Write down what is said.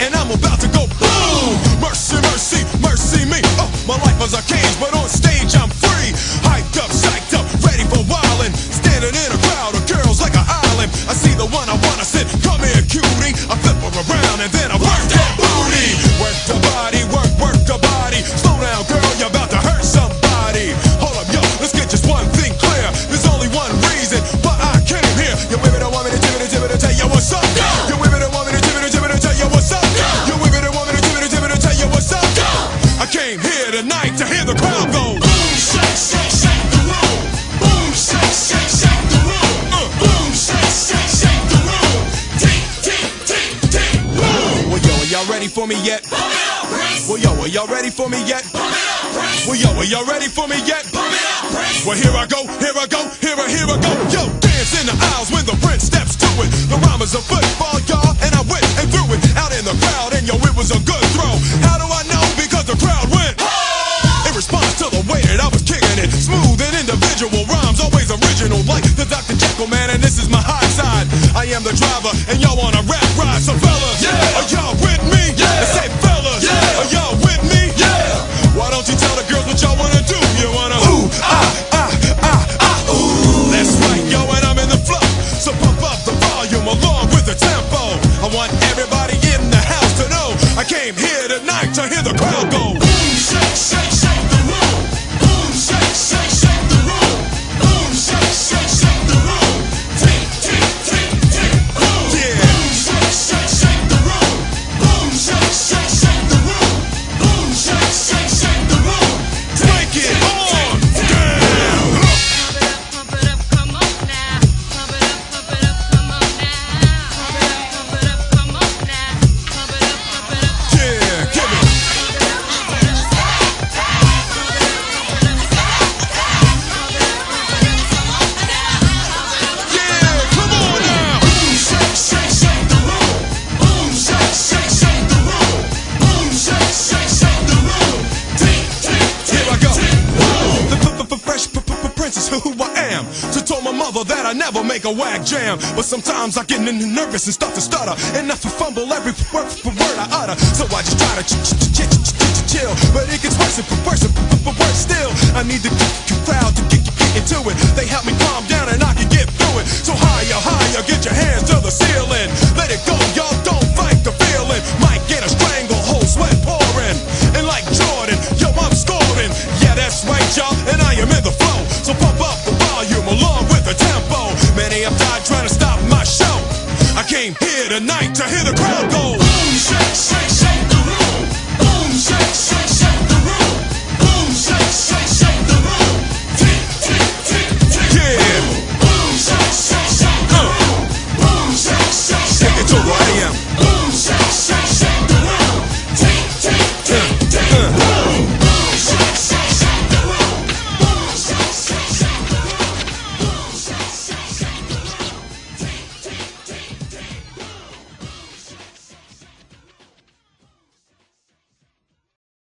and I'm about to go ready for me yet? Well, yo, are y'all ready for me yet? Well, yo, are y'all ready for me yet? Well, here I go, here I go, here I, here I go. Yo, dance in the aisles when the prince steps to it. The rhyme is a football, y'all, and I went and threw it out in the crowd, and yo, it was a good throw. How do I know? Because the crowd went in response to the way that I was kicking it. Smooth and individual rhymes, always original, like the Dr. Jekyll man, and this is my Hyde side. I am the driver, and y'all Chicago. that I never make a whack jam. But sometimes I get nervous and start to stutter. Enough to fumble every word, word I utter. So I just try to here tonight to hear the crowd go boom, shake, shake, shake the room. Boom, shake, shake.